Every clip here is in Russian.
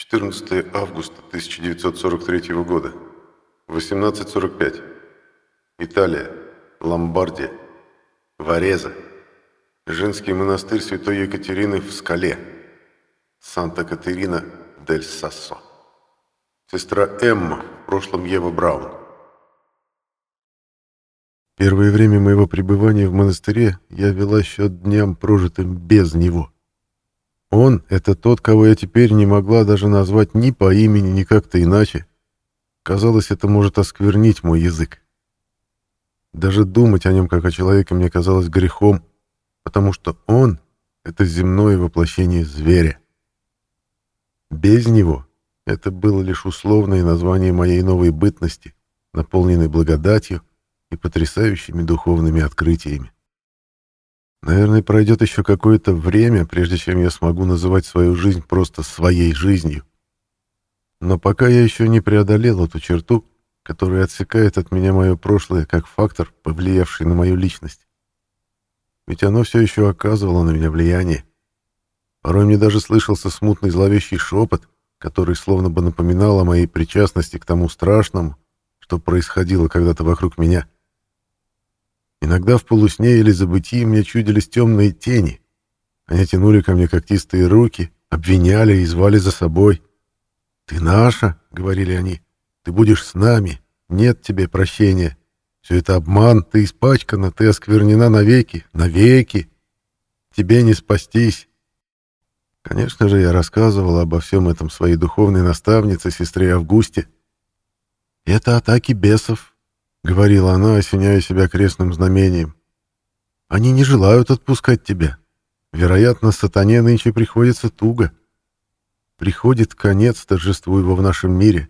14 августа 1943 года. 18.45. Италия. Ломбардия. Вареза. Женский монастырь Святой Екатерины в Скале. Санта-Катерина дель Сассо. Сестра Эмма, в прошлом Ева Браун. Первое время моего пребывания в монастыре я вела счет дням, прожитым без него. Он — это тот, кого я теперь не могла даже назвать ни по имени, ни как-то иначе. Казалось, это может осквернить мой язык. Даже думать о нем как о человеке мне казалось грехом, потому что он — это земное воплощение зверя. Без него это было лишь условное название моей новой бытности, наполненной благодатью и потрясающими духовными открытиями. Наверное, пройдет еще какое-то время, прежде чем я смогу называть свою жизнь просто своей жизнью. Но пока я еще не преодолел эту черту, которая отсекает от меня мое прошлое как фактор, повлиявший на мою личность. Ведь оно все еще оказывало на меня влияние. Порой мне даже слышался смутный зловещий шепот, который словно бы напоминал о моей причастности к тому страшному, что происходило когда-то вокруг меня. Иногда в полусне или забытии мне чудились темные тени. Они тянули ко мне когтистые руки, обвиняли и звали за собой. «Ты наша», — говорили они, — «ты будешь с нами, нет тебе прощения. Все это обман, ты испачкана, ты осквернена навеки, навеки. Тебе не спастись». Конечно же, я рассказывал обо всем этом своей духовной наставнице, сестре Августе. «Это атаки бесов, — говорила она, осеняя себя крестным знамением. «Они не желают отпускать тебя. Вероятно, сатане нынче приходится туго. Приходит конец торжеству его в нашем мире.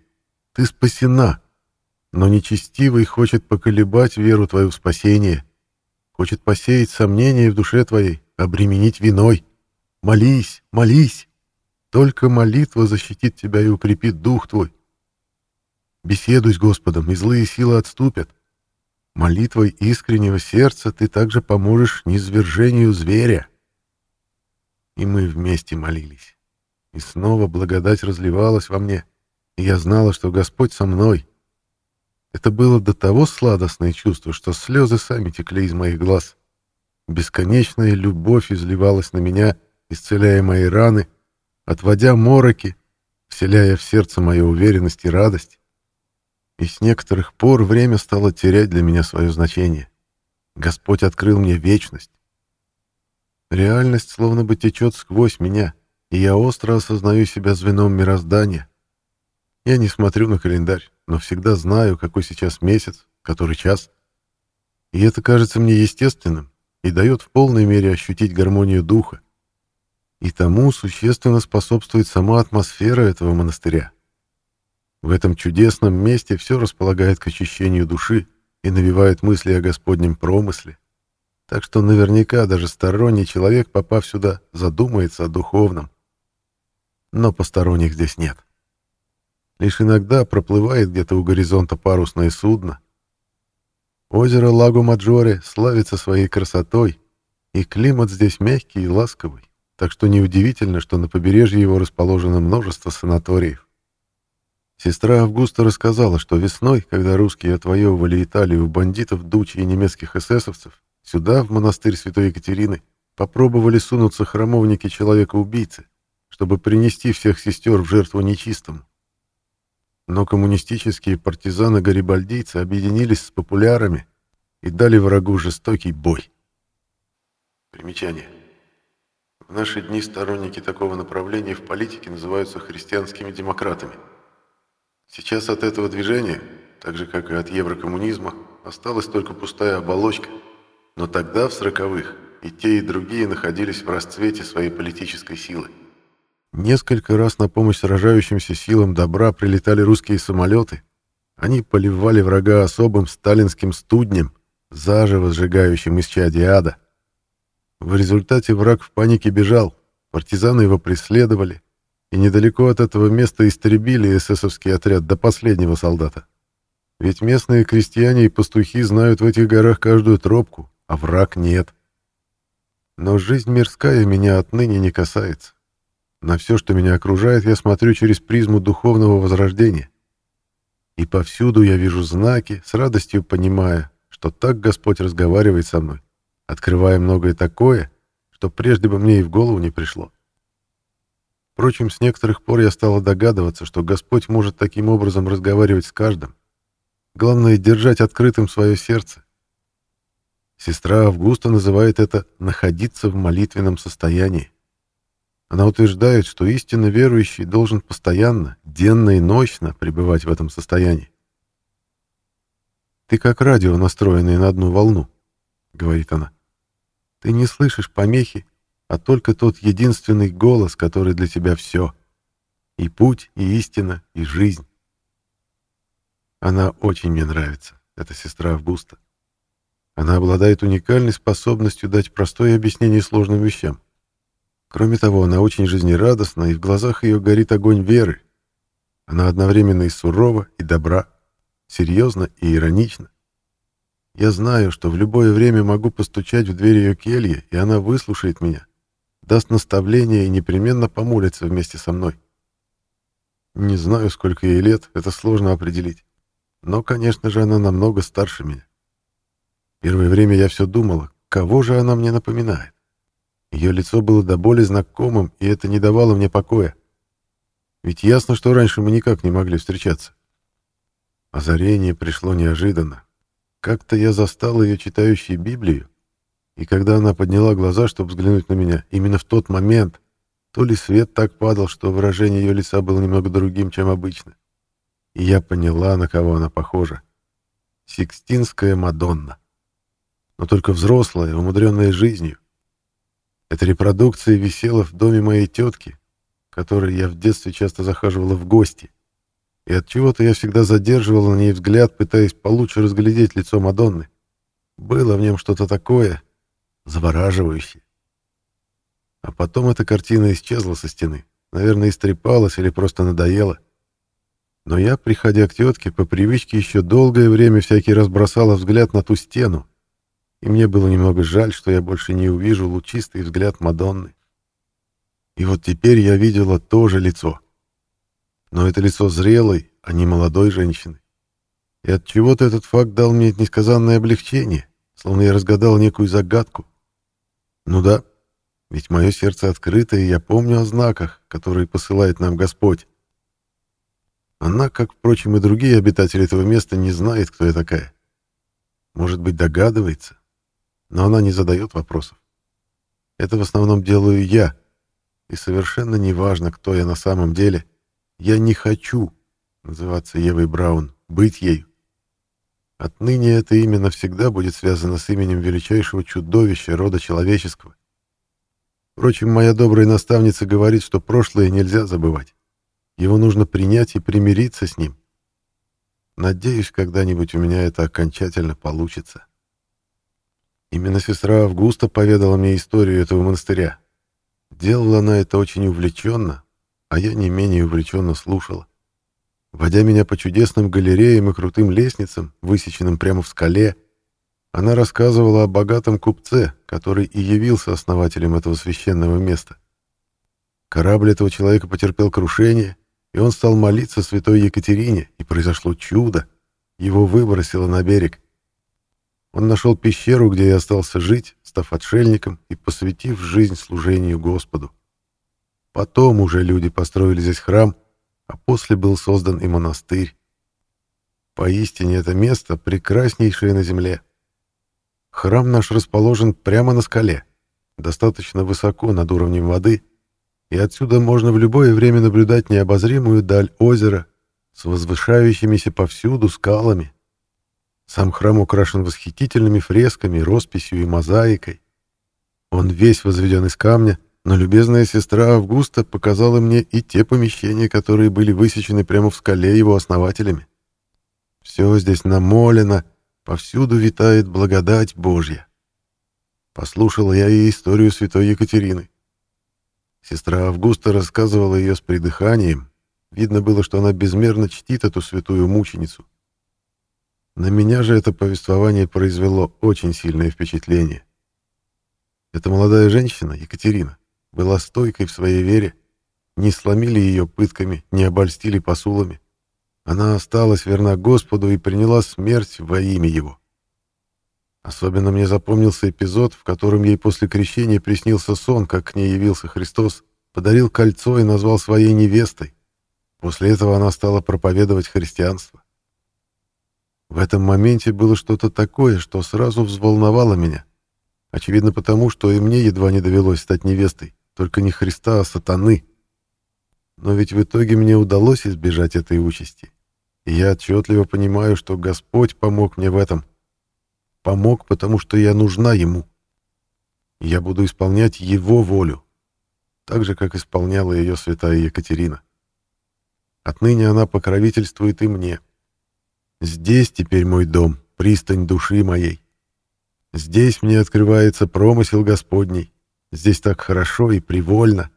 Ты спасена, но нечестивый хочет поколебать веру твою в спасение, хочет посеять сомнения в душе твоей, обременить виной. Молись, молись. Только молитва защитит тебя и укрепит дух твой. Беседуй с Господом, и злые силы отступят. Молитвой искреннего сердца ты также поможешь низвержению зверя. И мы вместе молились. И снова благодать разливалась во мне, и я знала, что Господь со мной. Это было до того сладостное чувство, что слезы сами текли из моих глаз. Бесконечная любовь изливалась на меня, исцеляя мои раны, отводя мороки, вселяя в сердце мою уверенность и радость и с некоторых пор время стало терять для меня свое значение. Господь открыл мне вечность. Реальность словно бы течет сквозь меня, и я остро осознаю себя звеном мироздания. Я не смотрю на календарь, но всегда знаю, какой сейчас месяц, который час. И это кажется мне естественным и дает в полной мере ощутить гармонию духа. И тому существенно способствует сама атмосфера этого монастыря. В этом чудесном месте все располагает к очищению души и навевает мысли о Господнем промысле. Так что наверняка даже сторонний человек, попав сюда, задумается о духовном. Но посторонних здесь нет. Лишь иногда проплывает где-то у горизонта парусное судно. Озеро Лаго-Маджоре славится своей красотой, и климат здесь мягкий и ласковый, так что неудивительно, что на побережье его расположено множество санаториев. Сестра Августа рассказала, что весной, когда русские отвоевывали Италию у бандитов Дучи и немецких эсэсовцев, сюда, в монастырь Святой Екатерины, попробовали сунуться храмовники человека-убийцы, чтобы принести всех сестер в жертву нечистому. Но коммунистические партизаны-гарибальдийцы объединились с популярами и дали врагу жестокий бой. Примечание. В наши дни сторонники такого направления в политике называются христианскими демократами. Сейчас от этого движения, так же как и от еврокоммунизма, осталась только пустая оболочка. Но тогда, в сороковых, и те, и другие находились в расцвете своей политической силы. Несколько раз на помощь сражающимся силам добра прилетали русские самолеты. Они поливали врага особым сталинским студнем, заживо сжигающим из чади ада. В результате враг в панике бежал, партизаны его преследовали, и недалеко от этого места истребили эсэсовский отряд до последнего солдата. Ведь местные крестьяне и пастухи знают в этих горах каждую тропку, а враг нет. Но жизнь мирская меня отныне не касается. На все, что меня окружает, я смотрю через призму духовного возрождения. И повсюду я вижу знаки, с радостью понимая, что так Господь разговаривает со мной, открывая многое такое, что прежде бы мне и в голову не пришло. Впрочем, с некоторых пор я стала догадываться, что Господь может таким образом разговаривать с каждым. Главное — держать открытым свое сердце. Сестра Августа называет это «находиться в молитвенном состоянии». Она утверждает, что истинно верующий должен постоянно, денно и ночно пребывать в этом состоянии. «Ты как радио, настроенное на одну волну», — говорит она. «Ты не слышишь помехи, а только тот единственный голос, который для тебя все. И путь, и истина, и жизнь». Она очень мне нравится, эта сестра Августа. Она обладает уникальной способностью дать простое объяснение сложным вещам. Кроме того, она очень жизнерадостна, и в глазах ее горит огонь веры. Она одновременно и сурова, и добра, серьезна и иронична. Я знаю, что в любое время могу постучать в дверь ее кельи, и она выслушает меня, даст наставление и непременно помолится вместе со мной. Не знаю, сколько ей лет, это сложно определить. Но, конечно же, она намного старше меня. Первое время я все думала, кого же она мне напоминает. Ее лицо было до боли знакомым, и это не давало мне покоя. Ведь ясно, что раньше мы никак не могли встречаться. Озарение пришло неожиданно. Как-то я застал ее читающей Библию, и когда она подняла глаза, чтобы взглянуть на меня, именно в тот момент, то ли свет так падал, что выражение ее лица было немного другим, чем обычно. И я поняла, на кого она похожа. Сикстинская Мадонна. Но только взрослая, умудренная жизнью. Эта репродукция висела в доме моей тетки, которой я в детстве часто захаживала в гости. И от чего-то я всегда задерживала на ней взгляд, пытаясь получше разглядеть лицо Мадонны. Было в нем что-то такое завораживающее. А потом эта картина исчезла со стены. Наверное, истрепалась или просто надоела. Но я, приходя к тетке, по привычке еще долгое время всякий раз бросала взгляд на ту стену, и мне было немного жаль, что я больше не увижу лучистый взгляд Мадонны. И вот теперь я видела то же лицо. Но это лицо зрелой, а не молодой женщины. И от чего-то этот факт дал мне несказанное облегчение, словно я разгадал некую загадку. Ну да, ведь мое сердце открыто, и я помню о знаках, которые посылает нам Господь. Она, как, впрочем, и другие обитатели этого места, не знает, кто я такая. Может быть, догадывается, но она не задает вопросов. Это в основном делаю я, и совершенно неважно, кто я на самом деле. Я не хочу называться Евой Браун, быть ею. Отныне это имя навсегда будет связано с именем величайшего чудовища рода человеческого. Впрочем, моя добрая наставница говорит, что прошлое нельзя забывать. Его нужно принять и примириться с ним. Надеюсь, когда-нибудь у меня это окончательно получится. Именно сестра Августа поведала мне историю этого монастыря. Делала она это очень увлеченно, а я не менее увлеченно слушала. Водя меня по чудесным галереям и крутым лестницам, высеченным прямо в скале, она рассказывала о богатом купце, который и явился основателем этого священного места. Корабль этого человека потерпел крушение, и он стал молиться святой Екатерине, и произошло чудо. Его выбросило на берег. Он нашел пещеру, где и остался жить, став отшельником и посвятив жизнь служению Господу. Потом уже люди построили здесь храм, а после был создан и монастырь. Поистине это место прекраснейшее на земле. Храм наш расположен прямо на скале, достаточно высоко над уровнем воды, и отсюда можно в любое время наблюдать необозримую даль озера с возвышающимися повсюду скалами, сам храм украшен восхитительными фресками, росписью и мозаикой. Он весь возведен из камня, но любезная сестра Августа показала мне и те помещения, которые были высечены прямо в скале его основателями. Все здесь намолено, повсюду витает благодать Божья. Послушала я и историю святой Екатерины. Сестра Августа рассказывала ее с придыханием. Видно было, что она безмерно чтит эту святую мученицу. На меня же это повествование произвело очень сильное впечатление. Эта молодая женщина, Екатерина, была стойкой в своей вере, не сломили ее пытками, не обольстили посулами. Она осталась верна Господу и приняла смерть во имя Его. Особенно мне запомнился эпизод, в котором ей после крещения приснился сон, как к ней явился Христос, подарил кольцо и назвал своей невестой. После этого она стала проповедовать христианство. В этом моменте было что-то такое, что сразу взволновало меня. Очевидно потому, что и мне едва не довелось стать невестой, только не Христа, а сатаны. Но ведь в итоге мне удалось избежать этой участи. И я отчетливо понимаю, что Господь помог мне в этом. Помог, потому что я нужна Ему. Я буду исполнять Его волю, так же, как исполняла ее святая Екатерина. Отныне она покровительствует и мне. Здесь теперь мой дом, пристань души моей. Здесь мне открывается промысел Господний. Здесь так хорошо и привольно.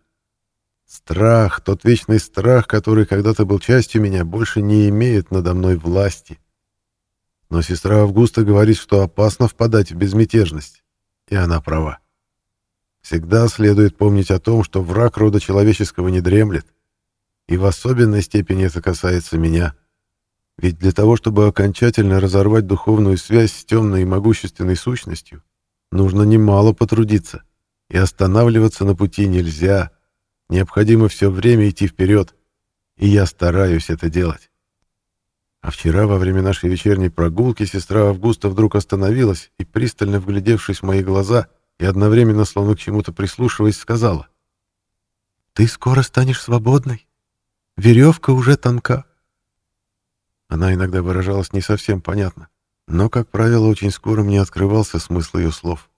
Страх, тот вечный страх, который когда-то был частью меня, больше не имеет надо мной власти. Но сестра Августа говорит, что опасно впадать в безмятежность. И она права. Всегда следует помнить о том, что враг рода человеческого не дремлет. И в особенной степени это касается меня. Ведь для того, чтобы окончательно разорвать духовную связь с темной и могущественной сущностью, нужно немало потрудиться. И останавливаться на пути нельзя. Необходимо все время идти вперед. И я стараюсь это делать. А вчера, во время нашей вечерней прогулки, сестра Августа вдруг остановилась и, пристально вглядевшись в мои глаза и одновременно, словно к чему-то прислушиваясь, сказала. «Ты скоро станешь свободной. Веревка уже тонка». Она иногда выражалась не совсем понятно, но, как правило, очень скоро мне открывался смысл ее слов.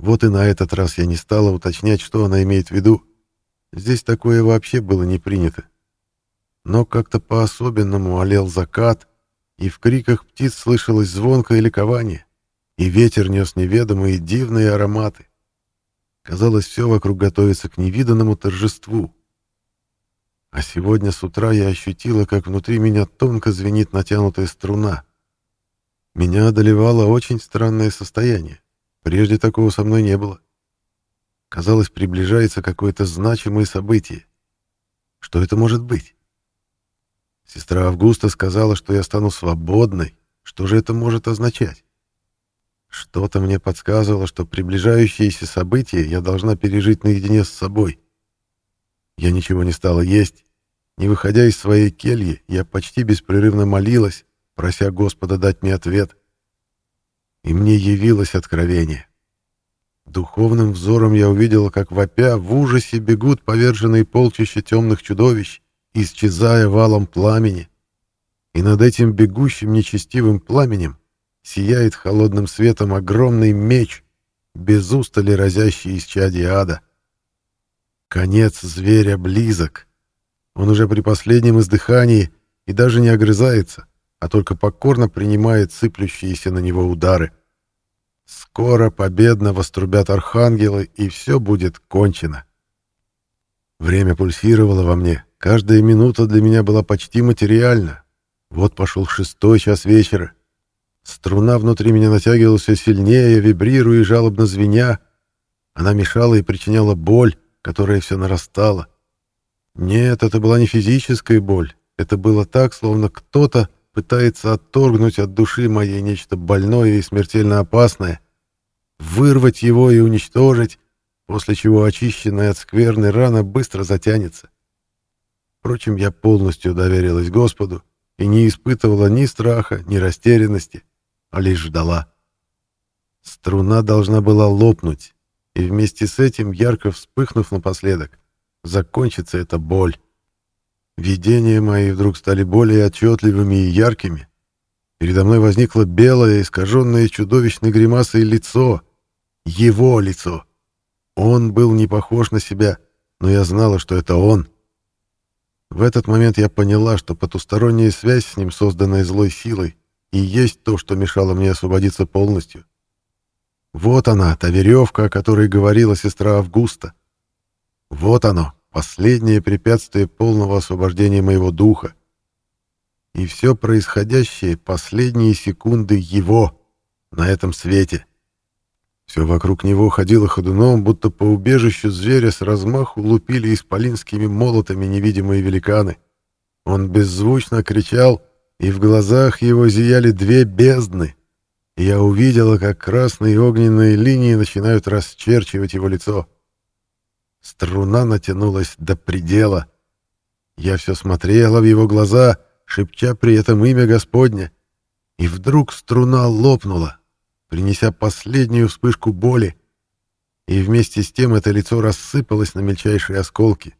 Вот и на этот раз я не стала уточнять, что она имеет в виду. Здесь такое вообще было не принято но как-то по-особенному олел закат, и в криках птиц слышалось звонкое ликование, и ветер нес неведомые дивные ароматы. Казалось, все вокруг готовится к невиданному торжеству. А сегодня с утра я ощутила, как внутри меня тонко звенит натянутая струна. Меня одолевало очень странное состояние. Прежде такого со мной не было. Казалось, приближается какое-то значимое событие. Что это может быть? Сестра Августа сказала, что я стану свободной. Что же это может означать? Что-то мне подсказывало, что приближающиеся события я должна пережить наедине с собой. Я ничего не стала есть. Не выходя из своей кельи, я почти беспрерывно молилась, прося Господа дать мне ответ. И мне явилось откровение. Духовным взором я увидела, как вопя в ужасе бегут поверженные полчища темных чудовищ, исчезая валом пламени, и над этим бегущим нечестивым пламенем сияет холодным светом огромный меч, без устали разящий из чади ада. Конец зверя близок. Он уже при последнем издыхании и даже не огрызается, а только покорно принимает сыплющиеся на него удары. Скоро победно вострубят архангелы, и все будет кончено. Время пульсировало во мне, Каждая минута для меня была почти материальна. Вот пошел шестой час вечера. Струна внутри меня натягивалась все сильнее, вибрируя и жалобно звеня. Она мешала и причиняла боль, которая все нарастала. Нет, это была не физическая боль. Это было так, словно кто-то пытается отторгнуть от души моей нечто больное и смертельно опасное, вырвать его и уничтожить, после чего очищенная от скверной рана быстро затянется. Впрочем, я полностью доверилась Господу и не испытывала ни страха, ни растерянности, а лишь ждала. Струна должна была лопнуть, и вместе с этим, ярко вспыхнув напоследок, закончится эта боль. Видения мои вдруг стали более отчетливыми и яркими. Передо мной возникло белое, искаженное чудовищной гримасой лицо. Его лицо. Он был не похож на себя, но я знала, что это он — в этот момент я поняла, что потусторонняя связь с ним, созданная злой силой, и есть то, что мешало мне освободиться полностью. Вот она, та веревка, о которой говорила сестра Августа. Вот оно, последнее препятствие полного освобождения моего духа. И все происходящее — последние секунды его на этом свете. Все вокруг него ходило ходуном, будто по убежищу зверя с размаху лупили исполинскими молотами невидимые великаны. Он беззвучно кричал, и в глазах его зияли две бездны. Я увидела, как красные огненные линии начинают расчерчивать его лицо. Струна натянулась до предела. Я все смотрела в его глаза, шепча при этом имя Господня. И вдруг струна лопнула, принеся последнюю вспышку боли, и вместе с тем это лицо рассыпалось на мельчайшие осколки.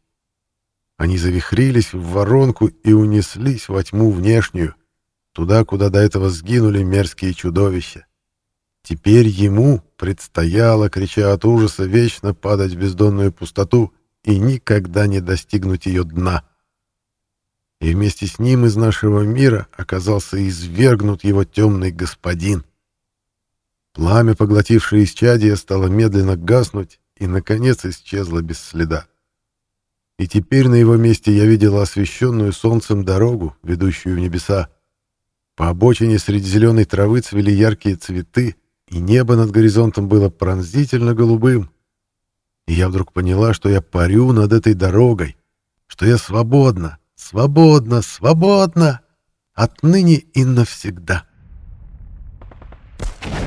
Они завихрились в воронку и унеслись во тьму внешнюю, туда, куда до этого сгинули мерзкие чудовища. Теперь ему предстояло, крича от ужаса, вечно падать в бездонную пустоту и никогда не достигнуть ее дна. И вместе с ним из нашего мира оказался извергнут его темный господин. Пламя, поглотившее исчадие, стало медленно гаснуть и, наконец, исчезло без следа. И теперь на его месте я видела освещенную солнцем дорогу, ведущую в небеса. По обочине среди зеленой травы цвели яркие цветы, и небо над горизонтом было пронзительно голубым. И я вдруг поняла, что я парю над этой дорогой, что я свободна, свободна, свободна отныне и навсегда. Thank